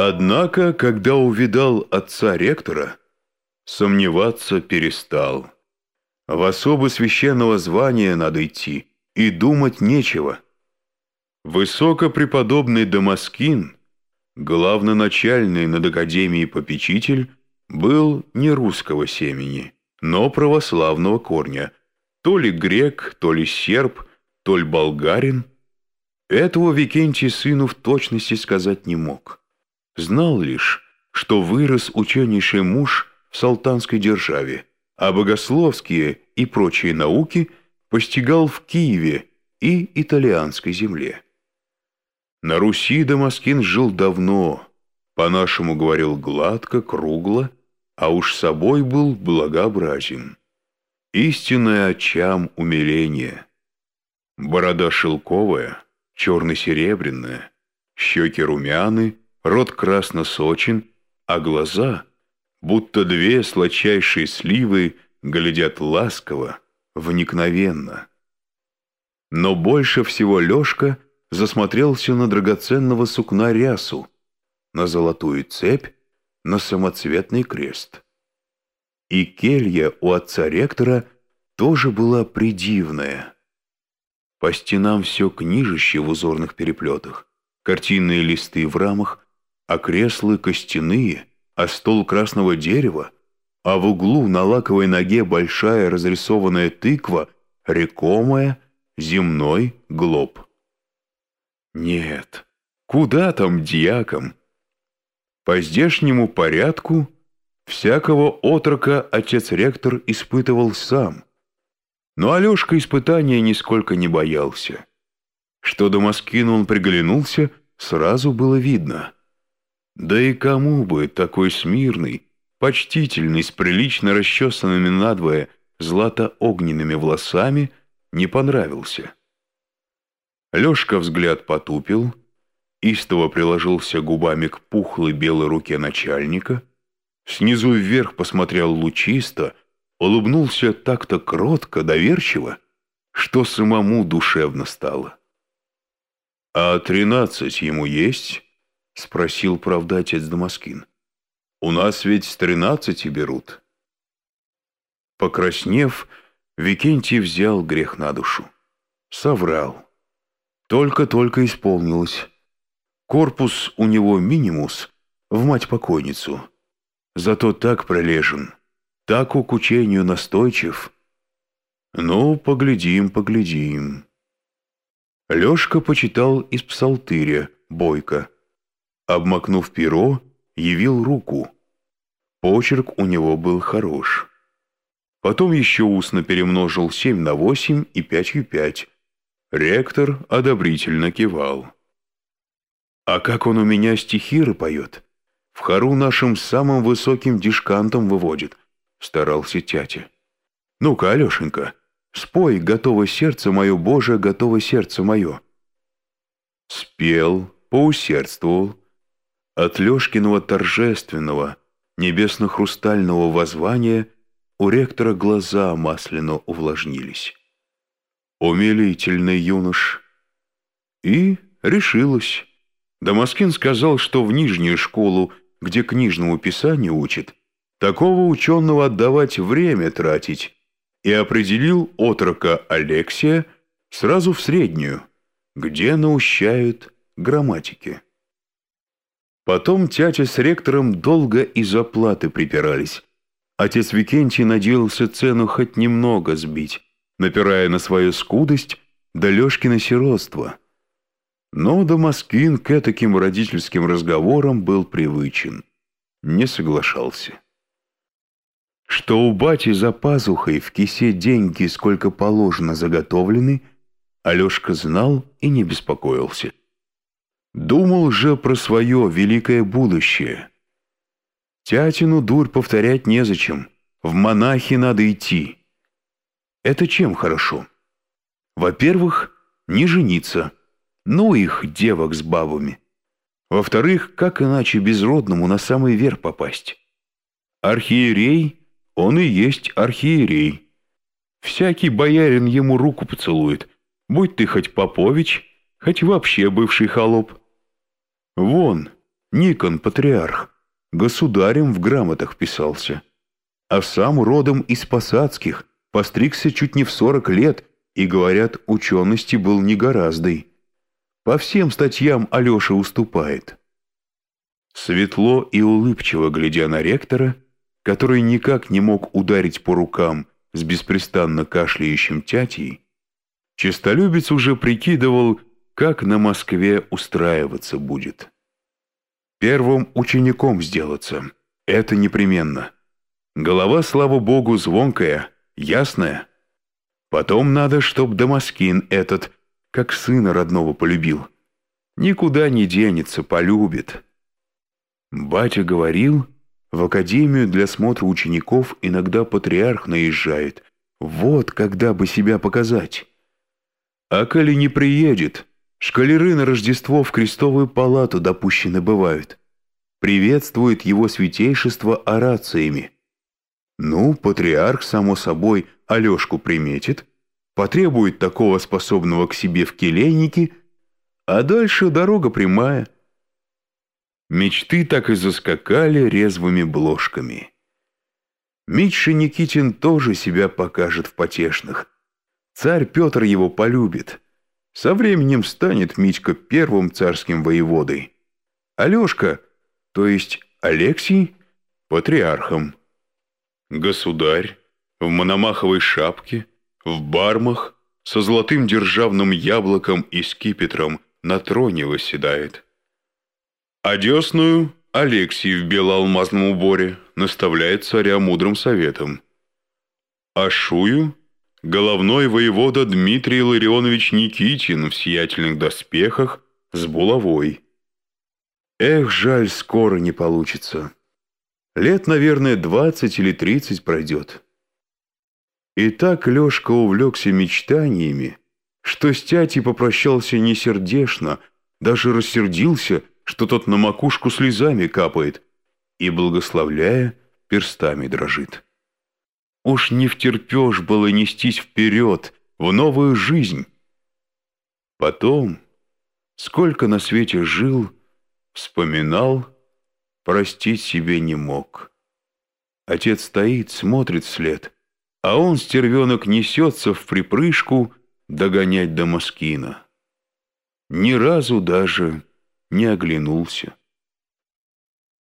Однако, когда увидал отца ректора, сомневаться перестал. В особо священного звания надо идти, и думать нечего. Высокопреподобный Дамаскин, главноначальный над Академией попечитель, был не русского семени, но православного корня, то ли грек, то ли серб, то ли болгарин. Этого Викентий сыну в точности сказать не мог. Знал лишь, что вырос ученейший муж в салтанской державе, а богословские и прочие науки постигал в Киеве и итальянской земле. На Руси Дамаскин жил давно, по-нашему говорил гладко, кругло, а уж собой был благообразен. Истинное очам умиление. Борода шелковая, черно-серебряная, щеки румяны, рот красно сочен, а глаза, будто две сладчайшие сливы, глядят ласково, вникновенно. Но больше всего Лешка засмотрелся на драгоценного сукна рясу, на золотую цепь, на самоцветный крест. И келья у отца ректора тоже была придивная. По стенам все книжище в узорных переплетах, картинные листы в рамах, а кресла костяные, а стол красного дерева, а в углу на лаковой ноге большая разрисованная тыква, рекомая, земной глоб. Нет, куда там дьяком? По здешнему порядку всякого отрока отец-ректор испытывал сам. Но Алешка испытания нисколько не боялся. Что до Москвину он приглянулся, сразу было видно. Да и кому бы такой смирный, почтительный, с прилично расчесанными надвое злато-огненными волосами не понравился. Лешка взгляд потупил — истово приложился губами к пухлой белой руке начальника, снизу вверх посмотрел лучисто, улыбнулся так-то кротко, доверчиво, что самому душевно стало. «А тринадцать ему есть?» — спросил правда отец Дамаскин. «У нас ведь с тринадцати берут». Покраснев, Викентий взял грех на душу. Соврал. Только-только исполнилось. Корпус у него минимус, в мать-покойницу. Зато так пролежен, так у кучению настойчив. Ну, поглядим, поглядим. Лешка почитал из псалтыря, бойко. Обмакнув перо, явил руку. Почерк у него был хорош. Потом еще устно перемножил семь на восемь и пятью пять. Ректор одобрительно кивал. А как он у меня стихиры поет? В хору нашим самым высоким дишкантом выводит, старался тятя. Ну-ка, Алешенька, спой «Готово сердце мое, Боже, готово сердце мое». Спел, поусердствовал. От Лешкиного торжественного, небесно-хрустального воззвания у ректора глаза масляно увлажнились. Умилительный юнош. И решилась. Дамаскин сказал, что в нижнюю школу, где книжному писанию учат, такого ученого отдавать время тратить, и определил отрока Алексия сразу в среднюю, где наущают грамматики. Потом тятя с ректором долго из-за платы припирались. Отец Викентий надеялся цену хоть немного сбить, напирая на свою скудость да Лешкино сиротство – но Дамаскин к таким родительским разговорам был привычен, не соглашался. Что у бати за пазухой в кисе деньги сколько положено заготовлены, Алешка знал и не беспокоился. Думал же про свое великое будущее. Тятину дурь повторять незачем, в монахи надо идти. Это чем хорошо? Во-первых, не жениться – ну их, девок с бабами. Во-вторых, как иначе безродному на самый верх попасть? Архиерей, он и есть архиерей. Всякий боярин ему руку поцелует, будь ты хоть Попович, хоть вообще бывший холоп. Вон, Никон, патриарх, государем в грамотах писался. А сам родом из посадских, постригся чуть не в сорок лет, и, говорят, учености был не гораздой. По всем статьям Алеша уступает. Светло и улыбчиво глядя на ректора, который никак не мог ударить по рукам с беспрестанно кашляющим тятей, честолюбец уже прикидывал, как на Москве устраиваться будет. Первым учеником сделаться — это непременно. Голова, слава богу, звонкая, ясная. Потом надо, чтоб Дамаскин этот, как сына родного полюбил. Никуда не денется, полюбит. Батя говорил, в академию для смотра учеников иногда патриарх наезжает. Вот когда бы себя показать. А коли не приедет, шкалеры на Рождество в крестовую палату допущены бывают. Приветствует его святейшество орациями. Ну, патриарх, само собой, Алешку приметит, потребует такого способного к себе в келейнике, а дальше дорога прямая. Мечты так и заскакали резвыми бложками. Митша Никитин тоже себя покажет в потешных. Царь Петр его полюбит. Со временем станет Митька первым царским воеводой. Алешка, то есть Алексий, патриархом. Государь в мономаховой шапке, в бармах, со золотым державным яблоком и скипетром на троне восседает. Одесную Алексий в белоалмазном уборе наставляет царя мудрым советом. А Шую головной воевода Дмитрий Ларионович Никитин в сиятельных доспехах с булавой. Эх, жаль, скоро не получится. Лет, наверное, двадцать или тридцать пройдет. И так Лешка увлекся мечтаниями, что с тятей попрощался несердешно, даже рассердился, что тот на макушку слезами капает и, благословляя, перстами дрожит. Уж не втерпешь было нестись вперед, в новую жизнь. Потом, сколько на свете жил, вспоминал, простить себе не мог. Отец стоит, смотрит вслед, а он, стервенок, несется в припрыжку догонять до Москина. Ни разу даже не оглянулся.